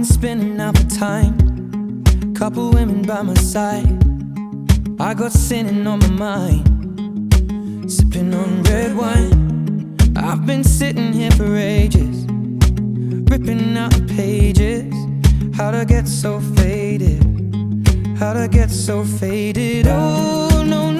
been spinning out for time. Couple women by my side. I got sinning on my mind. Sipping on red wine. I've been sitting here for ages. Ripping out the pages. How'd I get so faded? How'd I get so faded? Oh, no, no,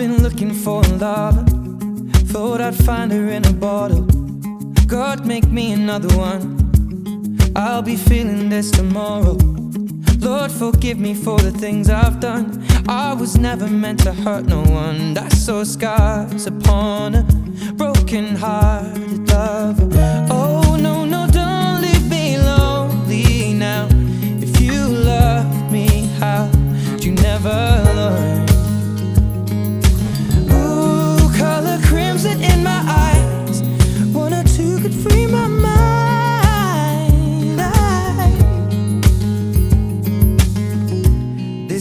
Been looking for a lover. Thought I'd find her in a bottle. God, make me another one. I'll be feeling this tomorrow. Lord, forgive me for the things I've done. I was never meant to hurt no one. I saw scars upon a broken hearted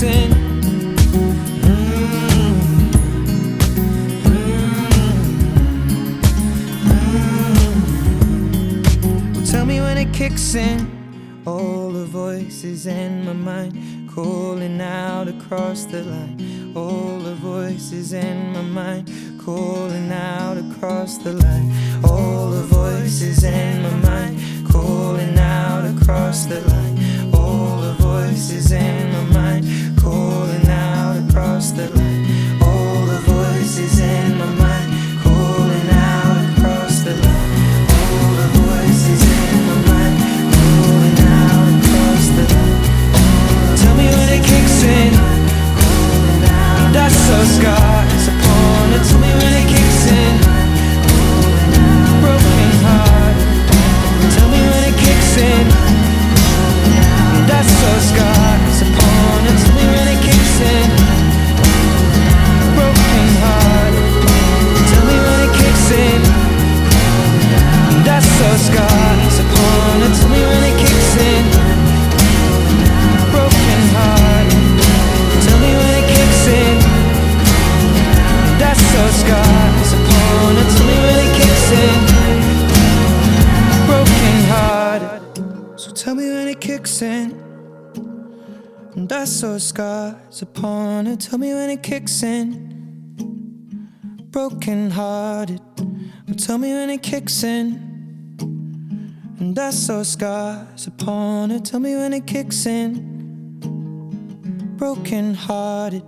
Tell me when it kicks in. All the voices in my mind calling out across the line. All the voices in my mind calling out across the line. All the voices in my mind calling out across the line. In. Broken heart. So tell me when it kicks in. And that's so scars upon it. Tell me when it kicks in. Broken hearted. Tell me when it kicks in. And that's so scars upon it. Tell me when it kicks in. Broken hearted.